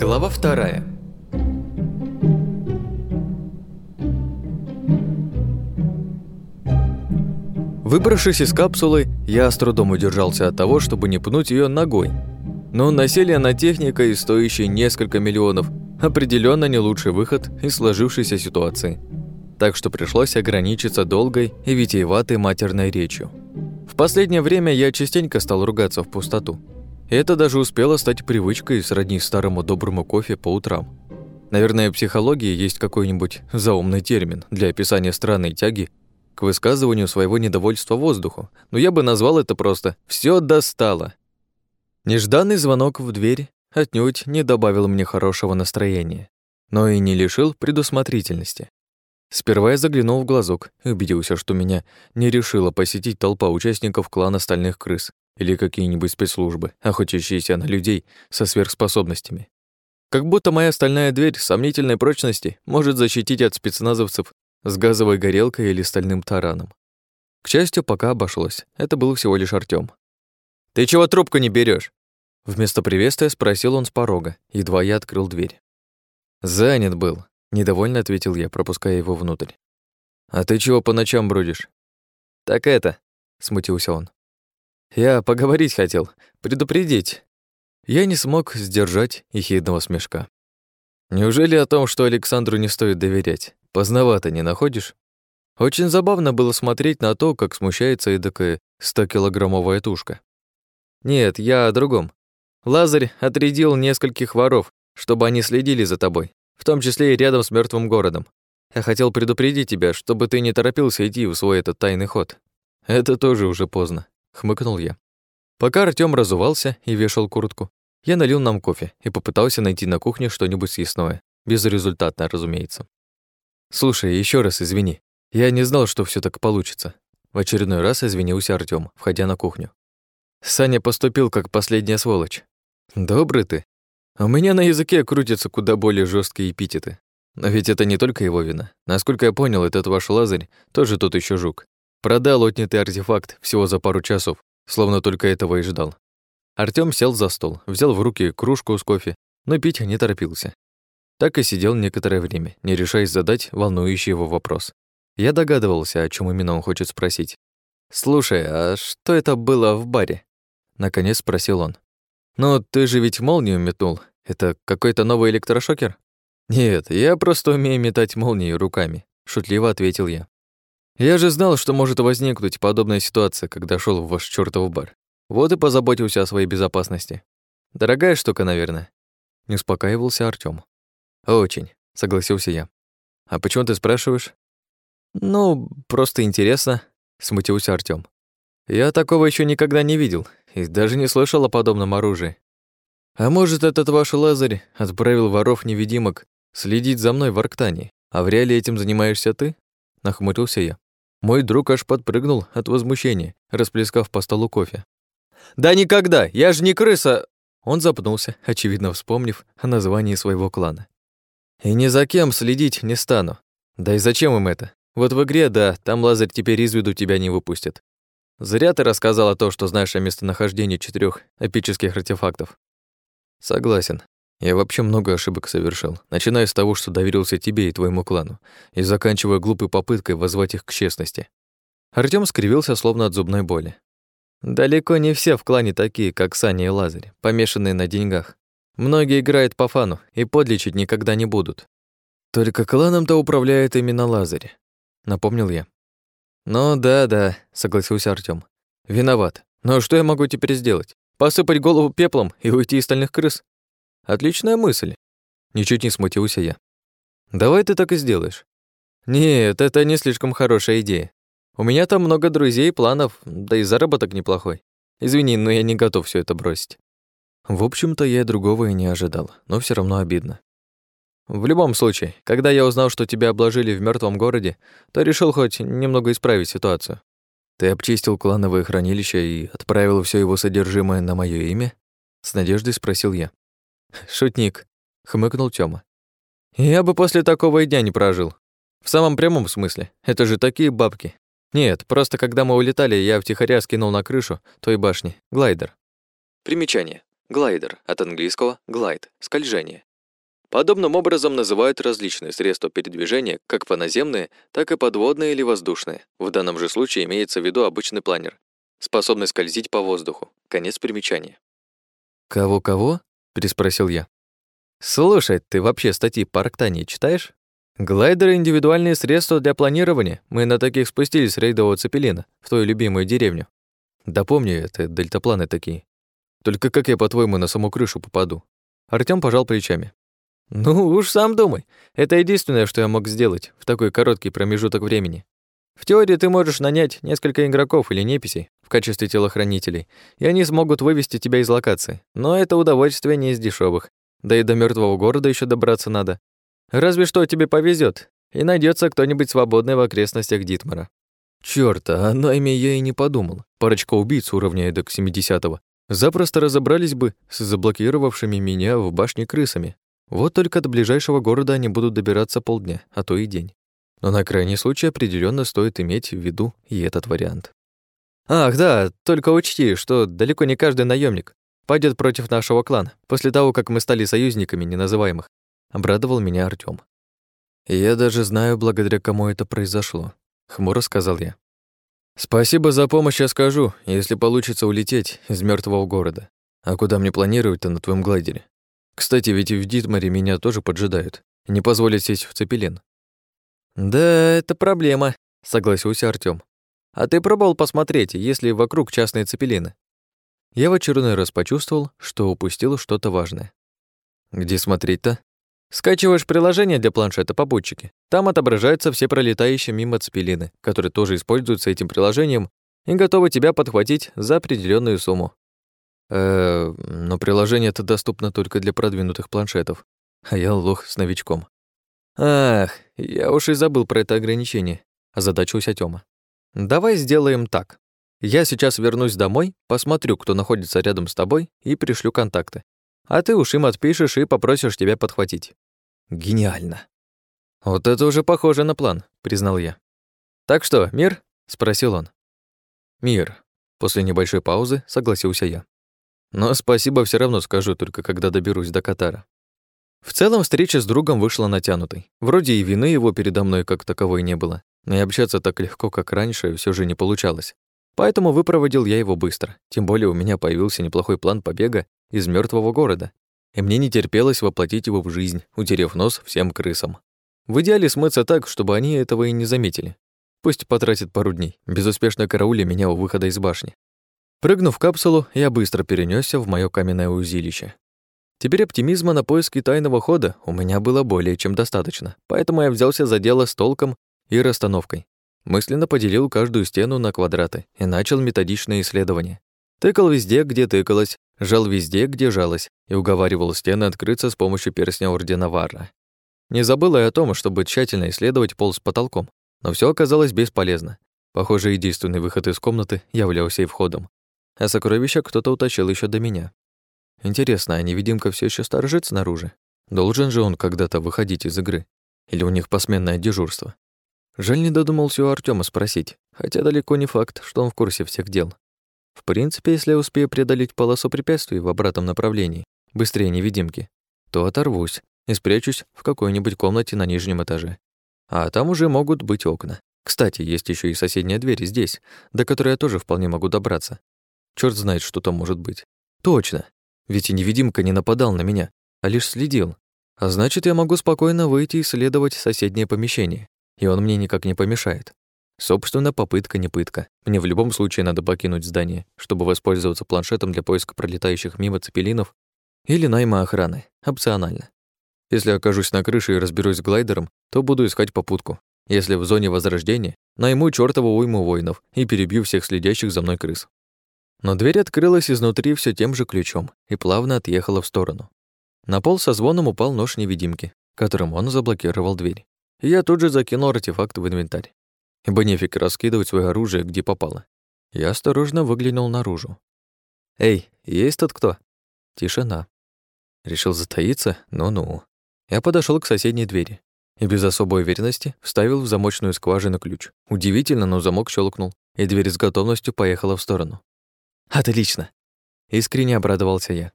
Глава вторая. Выбравшись из капсулы, я с трудом удержался от того, чтобы не пнуть ее ногой. Но насилие на техникой, стоящей несколько миллионов, определенно не лучший выход из сложившейся ситуации. Так что пришлось ограничиться долгой и витиеватой матерной речью. В последнее время я частенько стал ругаться в пустоту. Это даже успело стать привычкой сродни старому доброму кофе по утрам. Наверное, в психологии есть какой-нибудь заумный термин для описания странной тяги к высказыванию своего недовольства воздуху, но я бы назвал это просто «всё достало». Нежданный звонок в дверь отнюдь не добавил мне хорошего настроения, но и не лишил предусмотрительности. Сперва я заглянул в глазок и убедился, что меня не решила посетить толпа участников клана Стальных Крыс, или какие-нибудь спецслужбы, охотящиеся на людей со сверхспособностями. Как будто моя стальная дверь сомнительной прочности может защитить от спецназовцев с газовой горелкой или стальным тараном. К счастью, пока обошлось. Это был всего лишь Артём. «Ты чего трубку не берешь? Вместо приветствия спросил он с порога, едва я открыл дверь. «Занят был», — недовольно ответил я, пропуская его внутрь. «А ты чего по ночам бродишь?» «Так это», — смутился он. Я поговорить хотел, предупредить. Я не смог сдержать ехидного смешка. Неужели о том, что Александру не стоит доверять? Поздновато не находишь? Очень забавно было смотреть на то, как смущается эдакая 100-килограммовая тушка. Нет, я о другом. Лазарь отрядил нескольких воров, чтобы они следили за тобой, в том числе и рядом с мертвым городом. Я хотел предупредить тебя, чтобы ты не торопился идти в свой этот тайный ход. Это тоже уже поздно хмыкнул я. Пока Артём разувался и вешал куртку, я налил нам кофе и попытался найти на кухне что-нибудь съестное. Безрезультатно, разумеется. «Слушай, еще раз извини. Я не знал, что все так получится». В очередной раз извинился Артём, входя на кухню. «Саня поступил как последняя сволочь. Добрый ты. У меня на языке крутятся куда более жесткие эпитеты. Но ведь это не только его вина. Насколько я понял, этот ваш Лазарь тоже тот еще жук. Продал отнятый артефакт всего за пару часов, словно только этого и ждал. Артём сел за стол, взял в руки кружку с кофе, но пить не торопился. Так и сидел некоторое время, не решаясь задать волнующий его вопрос. Я догадывался, о чем именно он хочет спросить. «Слушай, а что это было в баре?» Наконец спросил он. «Ну, ты же ведь молнию метнул. Это какой-то новый электрошокер?» «Нет, я просто умею метать молнии руками», — шутливо ответил я. Я же знал, что может возникнуть подобная ситуация, когда шел в ваш чёртов бар. Вот и позаботился о своей безопасности. Дорогая штука, наверное. Не успокаивался Артём. Очень, согласился я. А почему ты спрашиваешь? Ну, просто интересно, смутился Артём. Я такого ещё никогда не видел и даже не слышал о подобном оружии. А может, этот ваш Лазарь отправил воров-невидимок следить за мной в Арктане, а в реале этим занимаешься ты? Нахмурился я. Мой друг аж подпрыгнул от возмущения, расплескав по столу кофе. «Да никогда! Я же не крыса!» Он запнулся, очевидно вспомнив о названии своего клана. «И ни за кем следить не стану. Да и зачем им это? Вот в игре, да, там Лазарь теперь из виду тебя не выпустит. Зря ты рассказала то, что знаешь о местонахождении четырех эпических артефактов. Согласен. Я вообще много ошибок совершил, начиная с того, что доверился тебе и твоему клану, и заканчивая глупой попыткой воззвать их к честности. Артём скривился, словно от зубной боли. Далеко не все в клане такие, как Саня и Лазарь, помешанные на деньгах. Многие играют по фану и подлечить никогда не будут. Только кланом-то управляет именно Лазарь, напомнил я. Ну да-да, согласился Артём. Виноват. Но что я могу теперь сделать? Посыпать голову пеплом и уйти из стальных крыс? Отличная мысль. Ничуть не смутился я. Давай ты так и сделаешь. Нет, это не слишком хорошая идея. У меня там много друзей и планов, да и заработок неплохой. Извини, но я не готов все это бросить. В общем-то, я другого и не ожидал, но все равно обидно. В любом случае, когда я узнал, что тебя обложили в мертвом городе, то решил хоть немного исправить ситуацию. Ты обчистил клановое хранилище и отправил все его содержимое на мое имя? С надеждой спросил я. Шутник, хмыкнул Тёма. Я бы после такого и дня не прожил. В самом прямом смысле. Это же такие бабки. Нет, просто когда мы улетали, я втихаря скинул на крышу той башни глайдер. Примечание. Глайдер от английского глайд скольжение. Подобным образом называют различные средства передвижения, как по наземные, так и подводные или воздушные. В данном же случае имеется в виду обычный планер, способный скользить по воздуху. Конец примечания. «Кого-кого?» — переспросил я. «Слушай, ты вообще статьи по Арктании читаешь? Глайдеры — индивидуальные средства для планирования. Мы на таких спустились с рейдового цепелина в твою любимую деревню. Да помню, это дельтапланы такие. Только как я, по-твоему, на саму крышу попаду?» Артём пожал плечами. «Ну уж сам думай. Это единственное, что я мог сделать в такой короткий промежуток времени. В теории ты можешь нанять несколько игроков или неписей в качестве телохранителей, и они смогут вывести тебя из локации. Но это удовольствие не из дешевых. Да и до мертвого города еще добраться надо. Разве что тебе повезет, и найдется кто-нибудь свободный в окрестностях Дитмара. Чёрт, а о найме я и не подумал. Парочка убийц уровня эдак 70-го запросто разобрались бы с заблокировавшими меня в башне крысами. Вот только до ближайшего города они будут добираться полдня, а то и день. Но на крайний случай определенно стоит иметь в виду и этот вариант. Ах, да, только учти, что далеко не каждый наемник пойдет против нашего клана после того, как мы стали союзниками неназываемых. Обрадовал меня Артём. Я даже знаю, благодаря кому это произошло, хмуро сказал я. Спасибо за помощь, я скажу, если получится улететь из мертвого города. А куда мне планировать-то на твоем глайдере? Кстати, ведь в Дитмаре меня тоже поджидают. Не позволят сесть в цепелин. Да, это проблема, согласился Артём. А ты пробовал посмотреть, есть ли вокруг частные цепелины? Я в очередной раз почувствовал, что упустил что-то важное. Где смотреть-то? Скачиваешь приложение для планшета попутчики. Там отображаются все пролетающие мимо цепелины, которые тоже используются этим приложением и готовы тебя подхватить за определенную сумму. Э, но приложение это доступно только для продвинутых планшетов, а я лох с новичком. Ах, я уж и забыл про это ограничение, озадачился Тёма. Давай сделаем так. Я сейчас вернусь домой, посмотрю, кто находится рядом с тобой, и пришлю контакты. А ты уж им отпишешь и попросишь тебя подхватить. Гениально. Вот это уже похоже на план, признал я. Так что, мир? спросил он. Мир. После небольшой паузы согласился я. Но спасибо все равно скажу, только когда доберусь до Катара. В целом встреча с другом вышла натянутой. Вроде и вины его передо мной как таковой не было, но и общаться так легко, как раньше, все же не получалось. Поэтому выпроводил я его быстро. Тем более у меня появился неплохой план побега из мертвого города. И мне не терпелось воплотить его в жизнь, утерев нос всем крысам. В идеале смыться так, чтобы они этого и не заметили. Пусть потратит пару дней, безуспешно карауля меня у выхода из башни. Прыгнув в капсулу, я быстро перенесся в мое каменное узилище. Теперь оптимизма на поиски тайного хода у меня было более чем достаточно, поэтому я взялся за дело с толком и расстановкой. Мысленно поделил каждую стену на квадраты и начал методичное исследование. Тыкал везде, где тыкалось, жал везде, где жалось, и уговаривал стены открыться с помощью перстня Ордена Варра. Не забыл и о том, чтобы тщательно исследовать пол с потолком, но все оказалось бесполезно. Похоже, единственный выход из комнаты являлся и входом а сокровища кто-то утащил еще до меня. Интересно, а невидимка все еще сторожит снаружи? Должен же он когда-то выходить из игры? Или у них посменное дежурство? Жаль, не додумался у Артема спросить, хотя далеко не факт, что он в курсе всех дел. В принципе, если я успею преодолеть полосу препятствий в обратном направлении, быстрее невидимки, то оторвусь и спрячусь в какой-нибудь комнате на нижнем этаже. А там уже могут быть окна. Кстати, есть еще и соседняя дверь здесь, до которой я тоже вполне могу добраться. Черт знает, что там может быть. Точно. Ведь и невидимка не нападал на меня, а лишь следил. А значит, я могу спокойно выйти и исследовать соседнее помещение, и он мне никак не помешает. Собственно, попытка не пытка. Мне в любом случае надо покинуть здание, чтобы воспользоваться планшетом для поиска пролетающих мимо цепелинов или найма охраны, опционально. Если окажусь на крыше и разберусь с глайдером, то буду искать попутку. Если в зоне возрождения, найму чёртову уйму воинов и перебью всех следящих за мной крыс. Но дверь открылась изнутри все тем же ключом и плавно отъехала в сторону. На пол со звоном упал нож невидимки, которым он заблокировал дверь. И я тут же закинул артефакт в инвентарь. Ибо нефиг раскидывать свое оружие где попало. Я осторожно выглянул наружу. «Эй, есть тут кто?» Тишина. Решил затаиться? Ну-ну. Я подошел к соседней двери и без особой уверенности вставил в замочную скважину ключ. Удивительно, но замок щелкнул, и дверь с готовностью поехала в сторону. «Отлично!» Искренне обрадовался я.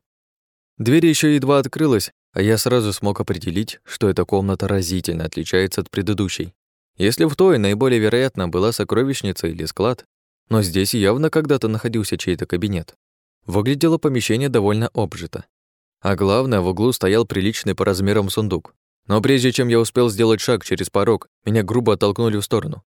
Дверь еще едва открылась, а я сразу смог определить, что эта комната разительно отличается от предыдущей. Если в той наиболее вероятно была сокровищница или склад, но здесь явно когда-то находился чей-то кабинет. Выглядело помещение довольно обжито. А главное, в углу стоял приличный по размерам сундук. Но прежде чем я успел сделать шаг через порог, меня грубо оттолкнули в сторону.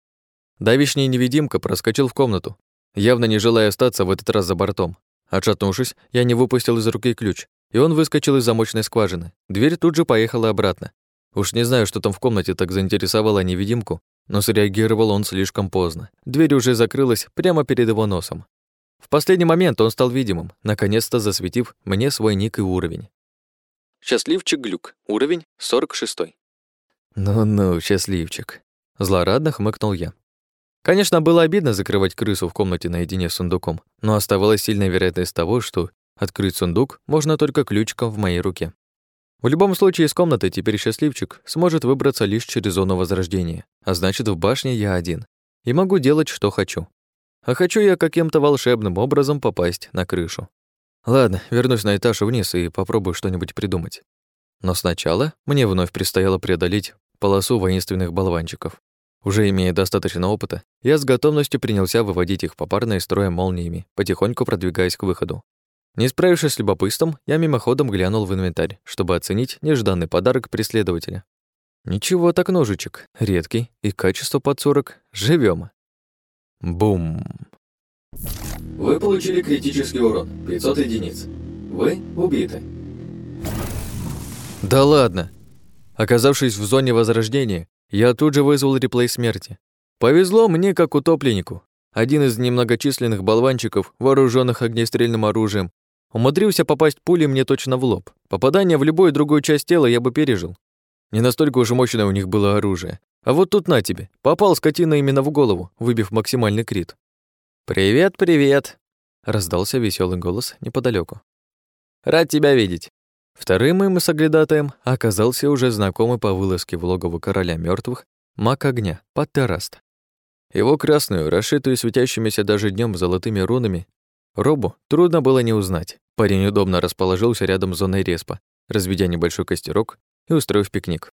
Давишний невидимка проскочил в комнату, явно не желая остаться в этот раз за бортом. Отшатнувшись, я не выпустил из руки ключ, и он выскочил из замочной скважины. Дверь тут же поехала обратно. Уж не знаю, что там в комнате так заинтересовало невидимку, но среагировал он слишком поздно. Дверь уже закрылась прямо перед его носом. В последний момент он стал видимым, наконец-то засветив мне свой ник и уровень. Счастливчик Глюк. Уровень 46. Ну-ну, счастливчик. Злорадно хмыкнул я. Конечно, было обидно закрывать крысу в комнате наедине с сундуком, но оставалась сильная вероятность того, что открыть сундук можно только ключиком в моей руке. В любом случае из комнаты теперь счастливчик сможет выбраться лишь через зону возрождения, а значит, в башне я один, и могу делать, что хочу. А хочу я каким-то волшебным образом попасть на крышу. Ладно, вернусь на этаж вниз и попробую что-нибудь придумать. Но сначала мне вновь предстояло преодолеть полосу воинственных болванчиков. Уже имея достаточно опыта, я с готовностью принялся выводить их попарно из строя молниями, потихоньку продвигаясь к выходу. Не справившись с любопытством, я мимоходом глянул в инвентарь, чтобы оценить нежданный подарок преследователя. Ничего так ножичек, редкий и качество под 40. Живем. Бум. Вы получили критический урон 500 единиц. Вы убиты. Да ладно. Оказавшись в зоне возрождения, я тут же вызвал реплей смерти. Повезло мне как утопленнику. Один из немногочисленных болванчиков, вооруженных огнестрельным оружием, умудрился попасть пулей мне точно в лоб. Попадание в любую другую часть тела я бы пережил. Не настолько уж мощное у них было оружие. А вот тут на тебе. Попал скотина именно в голову, выбив максимальный крит. «Привет, привет!» — раздался веселый голос неподалеку. «Рад тебя видеть!» Вторым моим соглядатаем оказался уже знакомый по вылазке в логово короля мертвых маг огня, Паттераст. Его красную, расшитую светящимися даже днем золотыми рунами, робу трудно было не узнать. Парень удобно расположился рядом с зоной респа, разведя небольшой костерок и устроив пикник.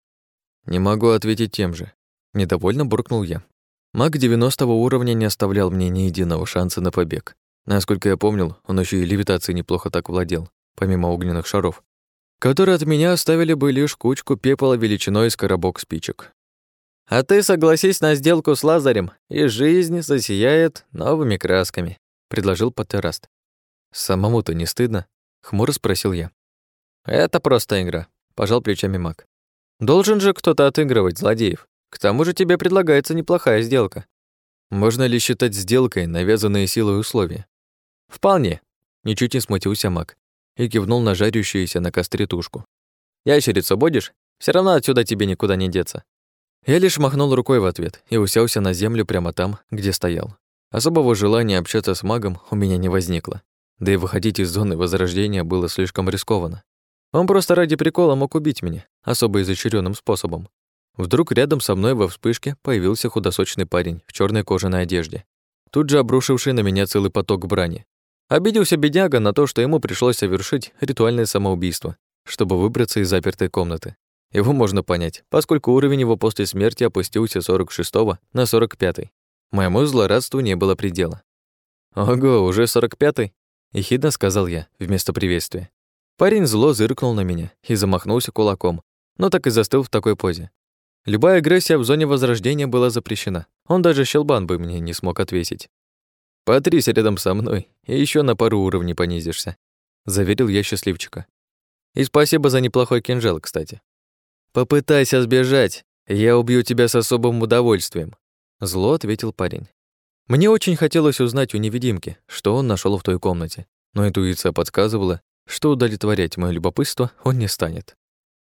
«Не могу ответить тем же», — недовольно буркнул я. Маг 90 уровня не оставлял мне ни единого шанса на побег. Насколько я помнил, он еще и левитацией неплохо так владел, помимо огненных шаров, которые от меня оставили бы лишь кучку пепла величиной из коробок спичек. «А ты согласись на сделку с Лазарем, и жизнь засияет новыми красками», — предложил Паттераст. «Самому-то не стыдно?» — хмуро спросил я. «Это просто игра», — пожал плечами маг. «Должен же кто-то отыгрывать злодеев. К тому же тебе предлагается неплохая сделка. Можно ли считать сделкой навязанные силой условия? Вполне. Ничуть не смутился маг и кивнул на жарящуюся на костре тушку. Ящерицу будешь? Все равно отсюда тебе никуда не деться. Я лишь махнул рукой в ответ и уселся на землю прямо там, где стоял. Особого желания общаться с магом у меня не возникло. Да и выходить из зоны возрождения было слишком рискованно. Он просто ради прикола мог убить меня, особо изощренным способом. Вдруг рядом со мной во вспышке появился худосочный парень в черной кожаной одежде, тут же обрушивший на меня целый поток брани. Обиделся бедняга на то, что ему пришлось совершить ритуальное самоубийство, чтобы выбраться из запертой комнаты. Его можно понять, поскольку уровень его после смерти опустился с 46 на 45-й. Моему злорадству не было предела. «Ого, уже 45-й?» — ехидно сказал я вместо приветствия. Парень зло зыркнул на меня и замахнулся кулаком, но так и застыл в такой позе, Любая агрессия в зоне возрождения была запрещена. Он даже щелбан бы мне не смог отвесить. «Потрись рядом со мной, и еще на пару уровней понизишься», — заверил я счастливчика. «И спасибо за неплохой кинжал, кстати». «Попытайся сбежать, я убью тебя с особым удовольствием», — зло ответил парень. Мне очень хотелось узнать у невидимки, что он нашел в той комнате, но интуиция подсказывала, что удовлетворять моё любопытство он не станет.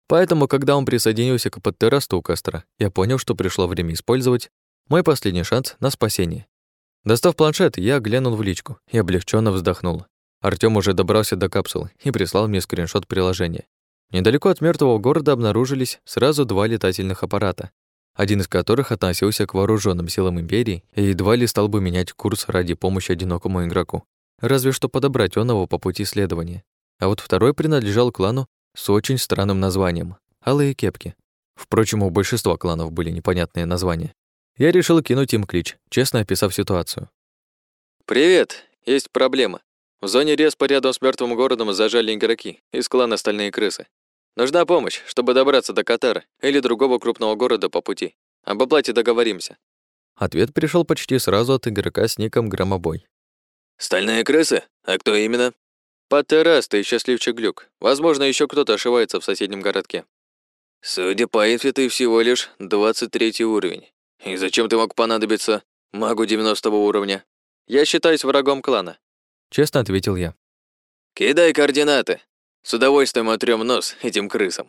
Поэтому, когда он присоединился к подтеррасту у костра, я понял, что пришло время использовать мой последний шанс на спасение. Достав планшет, я глянул в личку и облегченно вздохнул. Артём уже добрался до капсулы и прислал мне скриншот приложения. Недалеко от мертвого города обнаружились сразу два летательных аппарата, один из которых относился к вооруженным силам Империи и едва ли стал бы менять курс ради помощи одинокому игроку. Разве что подобрать он его по пути следования. А вот второй принадлежал клану с очень странным названием — «Алые кепки». Впрочем, у большинства кланов были непонятные названия. Я решил кинуть им клич, честно описав ситуацию. «Привет, есть проблема. В зоне респа рядом с мертвым городом зажали игроки из клана «Стальные крысы». Нужна помощь, чтобы добраться до Катара или другого крупного города по пути. Об оплате договоримся». Ответ пришел почти сразу от игрока с ником Громобой. «Стальные крысы? А кто именно?» «Патерас, ты счастливчик Глюк. Возможно, еще кто-то ошивается в соседнем городке». «Судя по инфе, ты всего лишь 23 уровень. И зачем ты мог понадобиться магу 90 уровня?» «Я считаюсь врагом клана», — честно ответил я. «Кидай координаты. С удовольствием отрём нос этим крысам».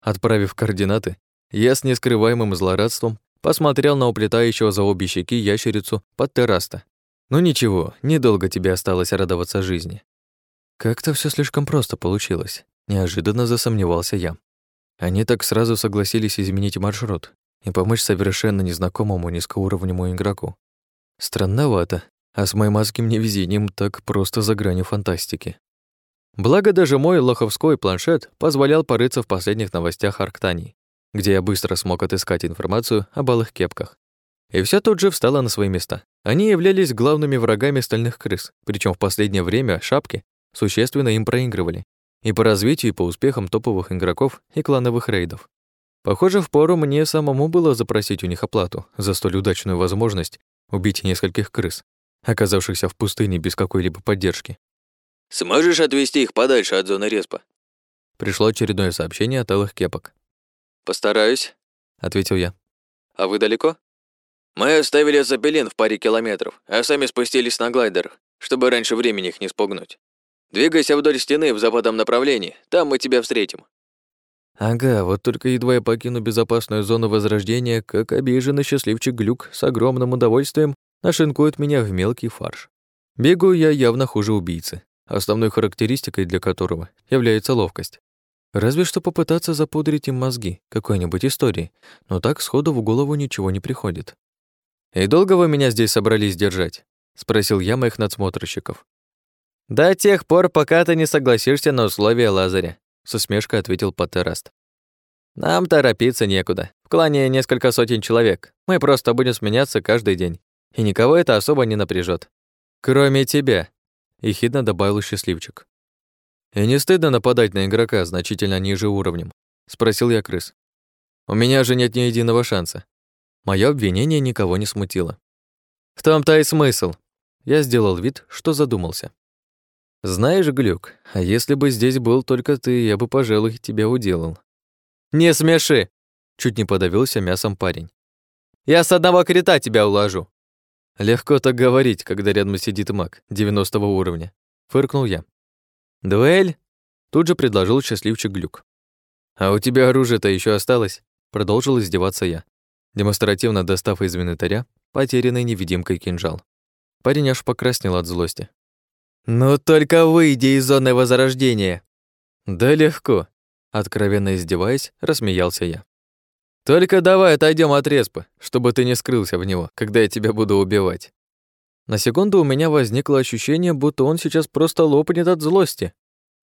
Отправив координаты, я с нескрываемым злорадством посмотрел на уплетающего за обе щеки ящерицу под терраста. Ну ничего, недолго тебе осталось радоваться жизни. Как-то все слишком просто получилось. Неожиданно засомневался я. Они так сразу согласились изменить маршрут и помочь совершенно незнакомому низкоуровневому игроку. Странновато, а с моим адским невезением так просто за гранью фантастики. Благо даже мой лоховской планшет позволял порыться в последних новостях Арктании, где я быстро смог отыскать информацию о балых кепках. И все тут же встало на свои места. Они являлись главными врагами стальных крыс, причем в последнее время шапки существенно им проигрывали, и по развитию, и по успехам топовых игроков и клановых рейдов. Похоже, впору мне самому было запросить у них оплату за столь удачную возможность убить нескольких крыс, оказавшихся в пустыне без какой-либо поддержки. «Сможешь отвезти их подальше от зоны респа?» Пришло очередное сообщение от алых кепок. «Постараюсь», — ответил я. «А вы далеко?» «Мы оставили Запелин в паре километров, а сами спустились на глайдерах, чтобы раньше времени их не спугнуть. Двигайся вдоль стены в западном направлении, там мы тебя встретим». Ага, вот только едва я покину безопасную зону возрождения, как обиженный счастливчик Глюк с огромным удовольствием нашинкует меня в мелкий фарш. Бегаю я явно хуже убийцы, основной характеристикой для которого является ловкость. Разве что попытаться запудрить им мозги какой-нибудь истории, но так сходу в голову ничего не приходит. «И долго вы меня здесь собрались держать?» — спросил я моих надсмотрщиков. «До тех пор, пока ты не согласишься на условия Лазаря», — с усмешкой ответил Паттераст. «Нам торопиться некуда. В клане несколько сотен человек. Мы просто будем сменяться каждый день. И никого это особо не напряжет. Кроме тебя», — ехидно добавил счастливчик. «И не стыдно нападать на игрока значительно ниже уровнем?» — спросил я крыс. «У меня же нет ни единого шанса». Моё обвинение никого не смутило. «В том-то и смысл». Я сделал вид, что задумался. «Знаешь, Глюк, а если бы здесь был только ты, я бы, пожалуй, тебя уделал». «Не смеши!» — чуть не подавился мясом парень. «Я с одного крита тебя уложу!» Легко так говорить, когда рядом сидит маг 90 уровня. Фыркнул я. «Дуэль?» — тут же предложил счастливчик Глюк. «А у тебя оружие-то еще осталось?» — продолжил издеваться я, демонстративно достав из инвентаря потерянный невидимкой кинжал. Парень аж покраснел от злости. «Ну только выйди из зоны возрождения!» «Да легко!» Откровенно издеваясь, рассмеялся я. «Только давай отойдем от респа, чтобы ты не скрылся в него, когда я тебя буду убивать». На секунду у меня возникло ощущение, будто он сейчас просто лопнет от злости.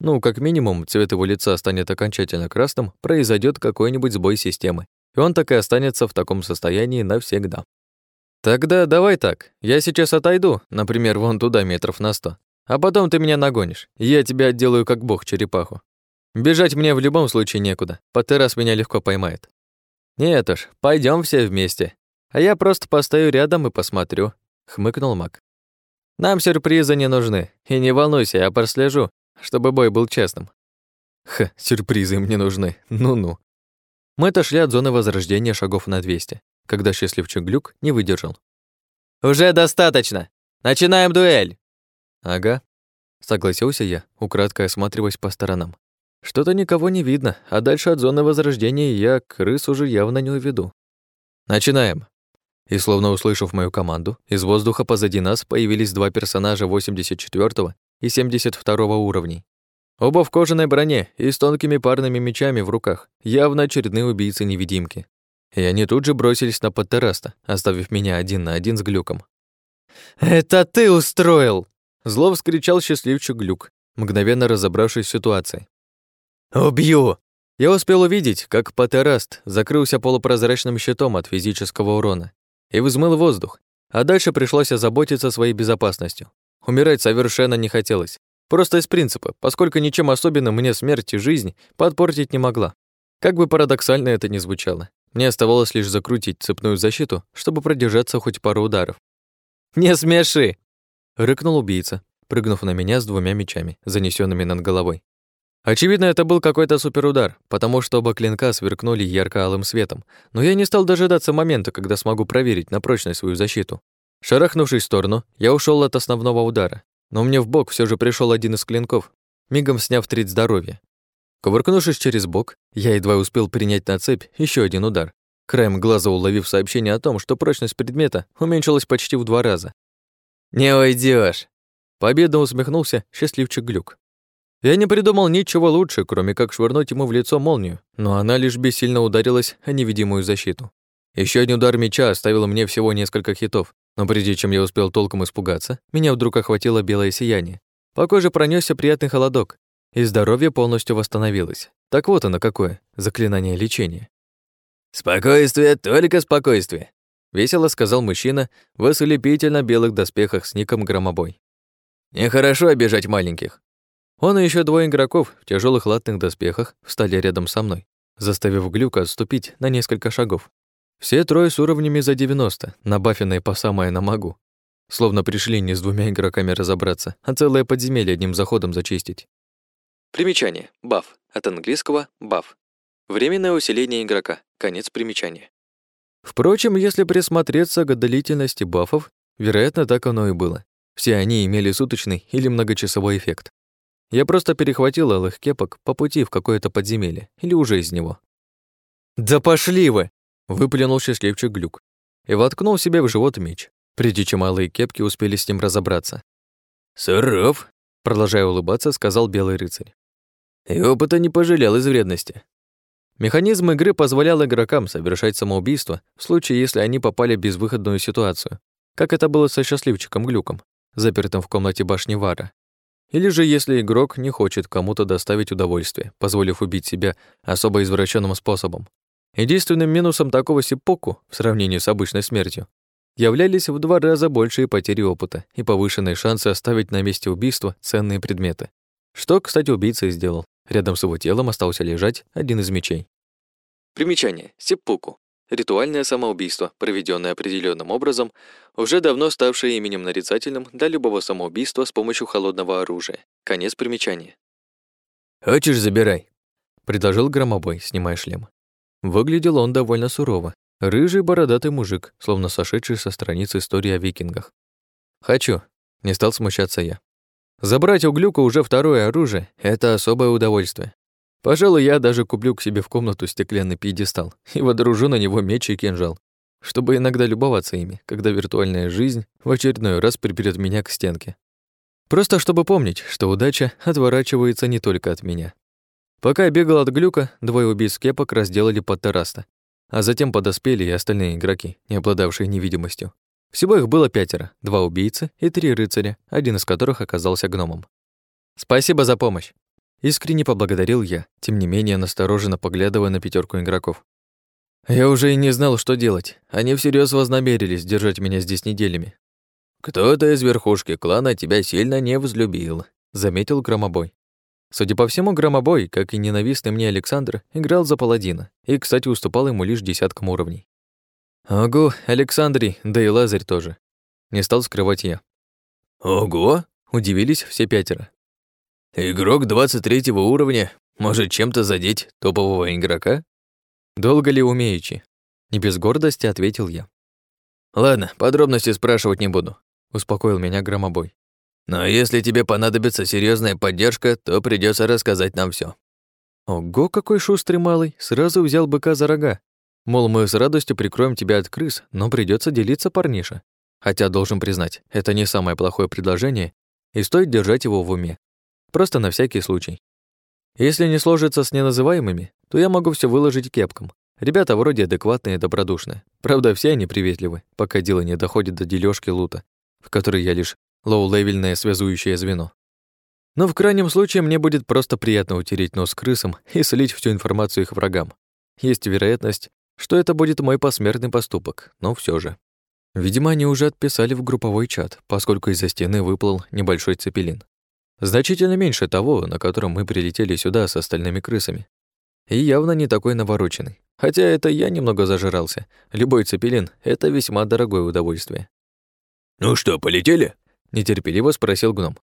Ну, как минимум, цвет его лица станет окончательно красным, произойдет какой-нибудь сбой системы, и он так и останется в таком состоянии навсегда. Тогда давай так, я сейчас отойду, например, вон туда метров на сто, а потом ты меня нагонишь, я тебя отделаю как бог черепаху. Бежать мне в любом случае некуда, Патерас меня легко поймает. Нет уж, пойдем все вместе. А я просто постою рядом и посмотрю, хмыкнул Мак. Нам сюрпризы не нужны, и не волнуйся, я прослежу, чтобы бой был честным. Ха, сюрпризы мне нужны, ну-ну. Мы отошли от зоны возрождения шагов на 200, когда счастливчик Глюк не выдержал. «Уже достаточно! Начинаем дуэль!» «Ага», — согласился я, украдкой осматриваясь по сторонам. «Что-то никого не видно, а дальше от зоны возрождения я крыс уже явно не уведу». «Начинаем!» И словно услышав мою команду, из воздуха позади нас появились два персонажа 84 и 72 уровней. Оба в кожаной броне и с тонкими парными мечами в руках, явно очередные убийцы-невидимки. И они тут же бросились на подтераста, оставив меня один на один с глюком. «Это ты устроил!» Зло вскричал счастливчик Глюк, мгновенно разобравшись в ситуации. «Убью!» Я успел увидеть, как Патераст закрылся полупрозрачным щитом от физического урона и взмыл воздух, а дальше пришлось озаботиться своей безопасностью. Умирать совершенно не хотелось. Просто из принципа, поскольку ничем особенным мне смерть и жизнь подпортить не могла. Как бы парадоксально это ни звучало, мне оставалось лишь закрутить цепную защиту, чтобы продержаться хоть пару ударов. «Не смеши!» — рыкнул убийца, прыгнув на меня с двумя мечами, занесенными над головой. Очевидно, это был какой-то суперудар, потому что оба клинка сверкнули ярко-алым светом, но я не стал дожидаться момента, когда смогу проверить на прочность свою защиту. Шарахнувшись в сторону, я ушел от основного удара, но мне в бок все же пришел один из клинков, мигом сняв треть здоровья. Кувыркнувшись через бок, я едва успел принять на цепь еще один удар, краем глаза уловив сообщение о том, что прочность предмета уменьшилась почти в два раза. «Не уйдешь! Победно усмехнулся счастливчик Глюк. Я не придумал ничего лучше, кроме как швырнуть ему в лицо молнию, но она лишь бессильно ударилась о невидимую защиту. Еще один удар меча оставил мне всего несколько хитов, но прежде чем я успел толком испугаться, меня вдруг охватило белое сияние. По коже пронесся приятный холодок, и здоровье полностью восстановилось. Так вот оно какое, заклинание лечения. «Спокойствие, только спокойствие», — весело сказал мужчина в ослепительно белых доспехах с ником Громобой. «Нехорошо обижать маленьких». Он и еще двое игроков в тяжелых латных доспехах встали рядом со мной, заставив Глюка отступить на несколько шагов. Все трое с уровнями за 90, набафенные по самое на могу. Словно пришли не с двумя игроками разобраться, а целое подземелье одним заходом зачистить. Примечание. Баф. От английского баф. Временное усиление игрока. Конец примечания. Впрочем, если присмотреться к длительности бафов, вероятно, так оно и было. Все они имели суточный или многочасовой эффект. Я просто перехватил алых кепок по пути в какое-то подземелье или уже из него. «Да пошли вы!» — выплюнул счастливчик Глюк и воткнул себе в живот меч, прежде чем алые кепки успели с ним разобраться. «Суров!» — продолжая улыбаться, сказал белый рыцарь. «И опыта не пожалел из вредности». Механизм игры позволял игрокам совершать самоубийство в случае, если они попали в безвыходную ситуацию, как это было со счастливчиком Глюком, запертым в комнате башни Вара. Или же если игрок не хочет кому-то доставить удовольствие, позволив убить себя особо извращенным способом. Единственным минусом такого сипоку в сравнении с обычной смертью являлись в два раза большие потери опыта и повышенные шансы оставить на месте убийства ценные предметы. Что, кстати, убийца и сделал. Рядом с его телом остался лежать один из мечей. Примечание. Сиппуку. Ритуальное самоубийство, проведенное определенным образом, уже давно ставшее именем нарицательным для любого самоубийства с помощью холодного оружия. Конец примечания. «Хочешь, забирай», — предложил громобой, снимая шлем. Выглядел он довольно сурово. Рыжий бородатый мужик, словно сошедший со страниц истории о викингах. «Хочу», — не стал смущаться я. Забрать у Глюка уже второе оружие — это особое удовольствие. Пожалуй, я даже куплю к себе в комнату стеклянный пьедестал и водружу на него меч и кинжал, чтобы иногда любоваться ими, когда виртуальная жизнь в очередной раз приберет меня к стенке. Просто чтобы помнить, что удача отворачивается не только от меня. Пока я бегал от глюка, двое убийц кепок разделали под терраста, а затем подоспели и остальные игроки, не обладавшие невидимостью. Всего их было пятеро, два убийцы и три рыцаря, один из которых оказался гномом. «Спасибо за помощь!» Искренне поблагодарил я, тем не менее настороженно поглядывая на пятерку игроков. Я уже и не знал, что делать. Они всерьез вознамерились держать меня здесь неделями. «Кто-то из верхушки клана тебя сильно не взлюбил», — заметил Громобой. Судя по всему, Громобой, как и ненавистный мне Александр, играл за паладина и, кстати, уступал ему лишь десяткам уровней. Ого, Александрий, да и Лазарь тоже. Не стал скрывать я. Ого! Удивились все пятеро. Игрок 23 уровня может чем-то задеть топового игрока? Долго ли умеючи? Не без гордости ответил я. Ладно, подробности спрашивать не буду, успокоил меня Громобой. Но если тебе понадобится серьезная поддержка, то придется рассказать нам все. Ого, какой шустрый малый, сразу взял быка за рога. Мол, мы с радостью прикроем тебя от крыс, но придется делиться, парниша. Хотя, должен признать, это не самое плохое предложение, и стоит держать его в уме. Просто на всякий случай. Если не сложится с неназываемыми, то я могу все выложить кепкам. Ребята вроде адекватные и добродушные. Правда, все они приветливы, пока дело не доходит до дележки лута, в которой я лишь low-level ьное связующее звено. Но в крайнем случае мне будет просто приятно утереть нос крысам и слить всю информацию их врагам. Есть вероятность, что это будет мой посмертный поступок, но все же. Видимо, они уже отписали в групповой чат, поскольку из-за стены выплыл небольшой цеппелин. Значительно меньше того, на котором мы прилетели сюда с остальными крысами. И явно не такой навороченный. Хотя это я немного зажрался. Любой цеппелин — это весьма дорогое удовольствие. «Ну что, полетели?» — нетерпеливо спросил гном.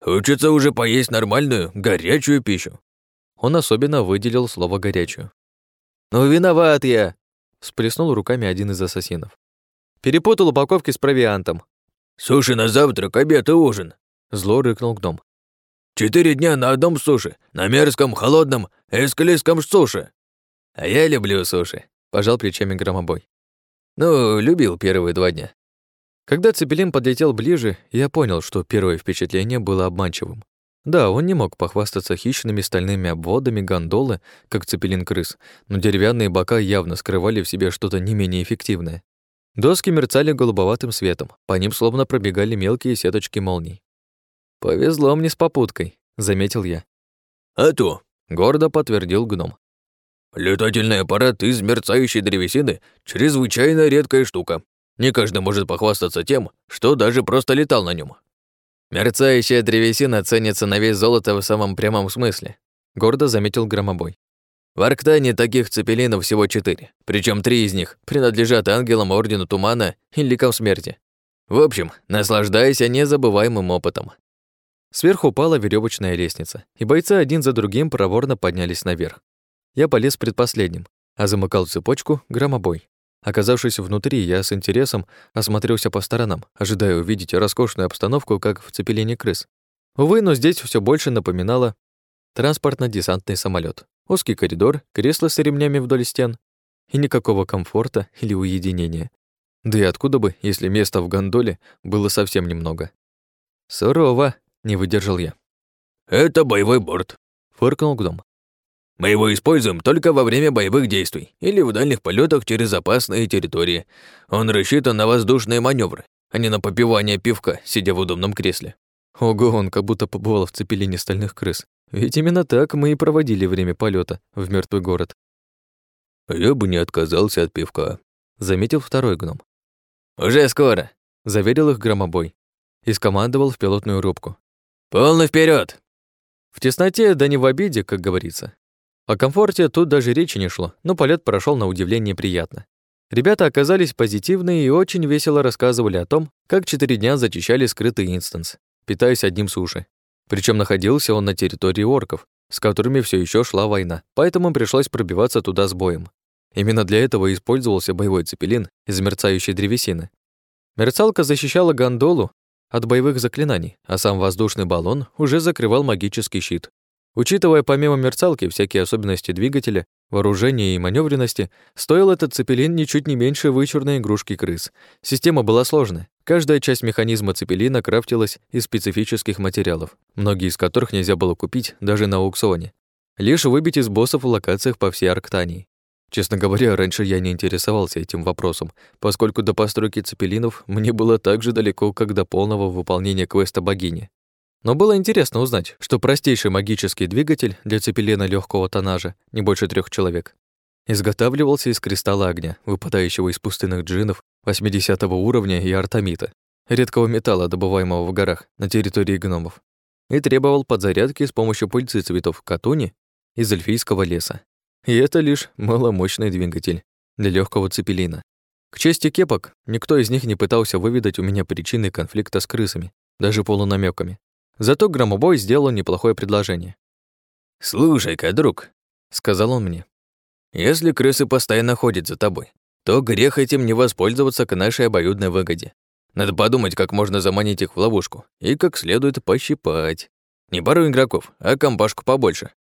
Хочется уже поесть нормальную, горячую пищу. Он особенно выделил слово «горячую». «Ну, виноват я!» — всплеснул руками один из ассасинов. Перепутал упаковки с провиантом. «Суши на завтрак, обед и ужин!» — зло рыкнул гном. «Четыре дня на одном суши, на мерзком, холодном и склизком суши!» «А я люблю суши», — пожал плечами громобой. «Ну, любил первые два дня. Когда Цепелин подлетел ближе, я понял, что первое впечатление было обманчивым. Да, он не мог похвастаться хищными стальными обводами гондолы, как Цепелин-крыс, но деревянные бока явно скрывали в себе что-то не менее эффективное. Доски мерцали голубоватым светом, по ним словно пробегали мелкие сеточки молний. «Повезло мне с попуткой», — заметил я. «А то», — гордо подтвердил гном. «Летательный аппарат из мерцающей древесины — чрезвычайно редкая штука. Не каждый может похвастаться тем, что даже просто летал на нем. Мерцающая древесина ценится на весь золото в самом прямом смысле, гордо заметил громобой. В Арктане таких цепелинов всего четыре, причем три из них принадлежат ангелам Ордену Тумана и Ликам Смерти. В общем, наслаждайся незабываемым опытом. Сверху упала веревочная лестница, и бойцы один за другим проворно поднялись наверх. Я полез предпоследним, а замыкал цепочку громобой. Оказавшись внутри, я с интересом осмотрелся по сторонам, ожидая увидеть роскошную обстановку, как в цепелине крыс. Увы, но здесь все больше напоминало транспортно-десантный самолет. Узкий коридор, кресла с ремнями вдоль стен и никакого комфорта или уединения. Да и откуда бы, если места в гондоле было совсем немного. «Сурово», — не выдержал я. «Это боевой борт», — фыркнул гном. Мы его используем только во время боевых действий или в дальних полетах через опасные территории. Он рассчитан на воздушные маневры, а не на попивание пивка, сидя в удобном кресле. Ого, он как будто побывал в цепелине стальных крыс. Ведь именно так мы и проводили время полета в мертвый город. Я бы не отказался от пивка, заметил второй гном. Уже скоро, заверил их громобой и скомандовал в пилотную рубку. Полный вперед! В тесноте, да не в обиде, как говорится. О комфорте тут даже речи не шло, но полет прошел на удивление приятно. Ребята оказались позитивны и очень весело рассказывали о том, как четыре дня зачищали скрытый инстанс, питаясь одним суши. Причем находился он на территории орков, с которыми все еще шла война, поэтому пришлось пробиваться туда с боем. Именно для этого использовался боевой цепелин из мерцающей древесины. Мерцалка защищала гондолу от боевых заклинаний, а сам воздушный баллон уже закрывал магический щит, Учитывая помимо мерцалки всякие особенности двигателя, вооружения и маневренности, стоил этот цепелин ничуть не меньше вычурной игрушки крыс. Система была сложная. Каждая часть механизма цепелина крафтилась из специфических материалов, многие из которых нельзя было купить даже на аукционе. Лишь выбить из боссов в локациях по всей Арктании. Честно говоря, раньше я не интересовался этим вопросом, поскольку до постройки цепелинов мне было так же далеко, как до полного выполнения квеста богини. Но было интересно узнать, что простейший магический двигатель для цепелина легкого тоннажа, не больше трех человек, изготавливался из кристалла огня, выпадающего из пустынных джинов 80 уровня и артамита, редкого металла, добываемого в горах на территории гномов, и требовал подзарядки с помощью пыльцы цветов катуни из эльфийского леса. И это лишь маломощный двигатель для легкого цепелина. К чести кепок, никто из них не пытался выведать у меня причины конфликта с крысами, даже полунамеками. Зато Громобой сделал неплохое предложение. «Слушай-ка, друг», — сказал он мне, «если крысы постоянно ходят за тобой, то грех этим не воспользоваться к нашей обоюдной выгоде. Надо подумать, как можно заманить их в ловушку и как следует пощипать. Не пару игроков, а компашку побольше».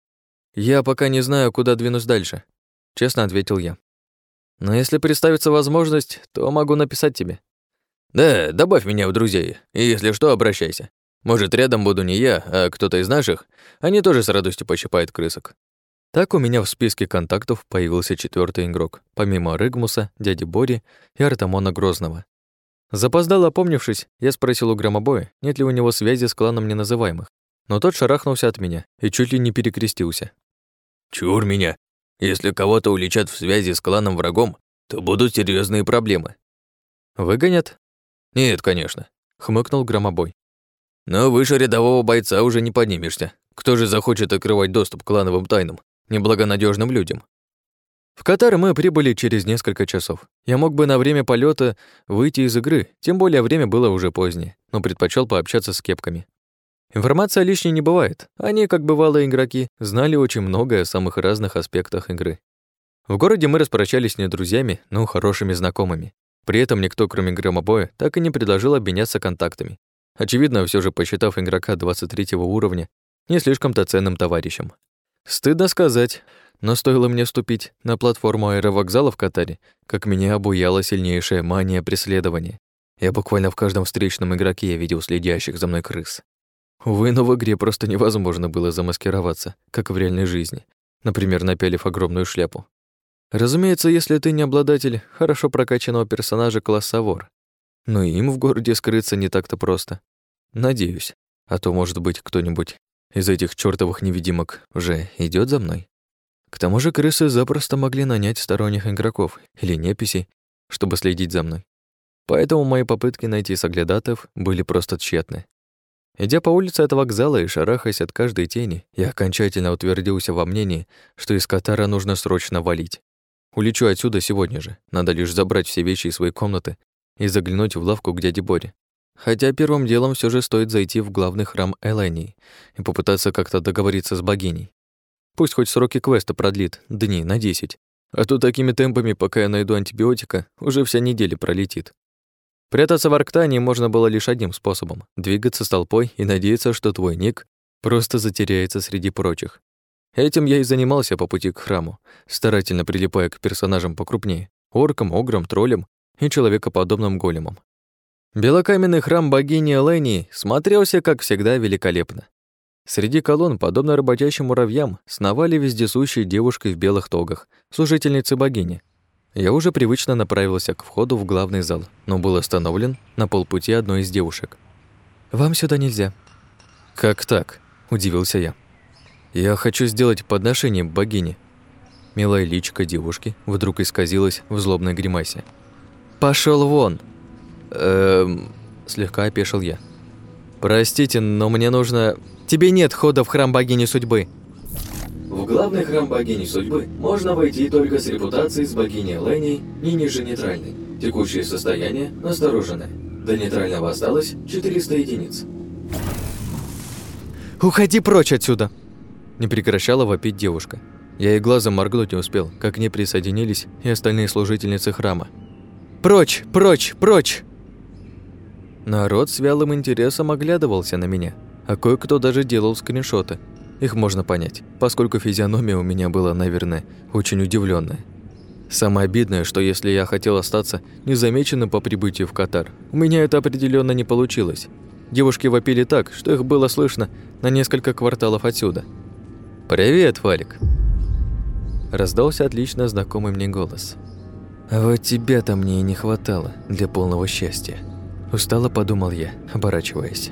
«Я пока не знаю, куда двинусь дальше», — честно ответил я. «Но если представится возможность, то могу написать тебе». «Да, добавь меня в друзей, и если что, обращайся. Может, рядом буду не я, а кто-то из наших, они тоже с радостью пощипают крысок. Так у меня в списке контактов появился четвертый игрок, помимо Рыгмуса, дяди Бори и Артамона Грозного. Запоздало опомнившись, я спросил у громобоя, нет ли у него связи с кланом неназываемых. но тот шарахнулся от меня и чуть ли не перекрестился. «Чур меня! Если кого-то уличат в связи с кланом врагом, то будут серьезные проблемы». «Выгонят?» «Нет, конечно», — хмыкнул громобой. «Но выше рядового бойца уже не поднимешься. Кто же захочет открывать доступ к клановым тайнам, неблагонадежным людям?» В Катар мы прибыли через несколько часов. Я мог бы на время полета выйти из игры, тем более время было уже позднее, но предпочел пообщаться с кепками. Информация лишней не бывает. Они, как бывалые игроки, знали очень многое о самых разных аспектах игры. В городе мы распрощались не друзьями, но хорошими знакомыми. При этом никто, кроме Громобоя, так и не предложил обменяться контактами. Очевидно, все же посчитав игрока 23 уровня не слишком-то ценным товарищем. Стыдно сказать, но стоило мне вступить на платформу аэровокзала в Катаре, как меня обуяла сильнейшая мания преследования. Я буквально в каждом встречном игроке видел следящих за мной крыс. Увы, но в игре просто невозможно было замаскироваться, как в реальной жизни, например, напялив огромную шляпу. Разумеется, если ты не обладатель хорошо прокачанного персонажа класса вор. Но им в городе скрыться не так-то просто. Надеюсь. А то, может быть, кто-нибудь из этих чёртовых невидимок уже идёт за мной. К тому же крысы запросто могли нанять сторонних игроков или неписей, чтобы следить за мной. Поэтому мои попытки найти соглядатов были просто тщетны. Идя по улице от вокзала и шарахаясь от каждой тени, я окончательно утвердился во мнении, что из Катара нужно срочно валить. Улечу отсюда сегодня же. Надо лишь забрать все вещи из своей комнаты и заглянуть в лавку к дяде Боре. Хотя первым делом все же стоит зайти в главный храм Элэнии и попытаться как-то договориться с богиней. Пусть хоть сроки квеста продлит дни на 10. А то такими темпами, пока я найду антибиотика, уже вся неделя пролетит. Прятаться в Арктане можно было лишь одним способом — двигаться с толпой и надеяться, что твой ник просто затеряется среди прочих. Этим я и занимался по пути к храму, старательно прилипая к персонажам покрупнее — оркам, ограм, троллям и человекоподобным големам. Белокаменный храм богини Элени смотрелся, как всегда, великолепно. Среди колонн, подобно работящим муравьям, сновали вездесущие девушки в белых тогах, служительницы богини. Я уже привычно направился к входу в главный зал, но был остановлен на полпути одной из девушек. «Вам сюда нельзя». «Как так?» – удивился я. «Я хочу сделать подношение богине». Милая личка девушки вдруг исказилась в злобной гримасе. Пошел вон!» «Эм...» – слегка опешил я. «Простите, но мне нужно...» Тебе нет хода в храм богини судьбы. В главный храм богини судьбы можно войти только с репутацией с богиней Леней не ниже нейтральной. Текущее состояние настороженное. До нейтрального осталось 400 единиц. «Уходи прочь отсюда!» Не прекращала вопить девушка. Я и глазом моргнуть не успел, как к ней присоединились и остальные служительницы храма. «Прочь! Прочь! Прочь!» Народ с вялым интересом оглядывался на меня – а кое-кто даже делал скриншоты. Их можно понять, поскольку физиономия у меня была, наверное, очень удивленная. Самое обидное, что если я хотел остаться незамеченным по прибытию в Катар, у меня это определенно не получилось. Девушки вопили так, что их было слышно на несколько кварталов отсюда. «Привет, Фалик!» Раздался отлично знакомый мне голос. «А вот тебя-то мне и не хватало для полного счастья», устало подумал я, оборачиваясь.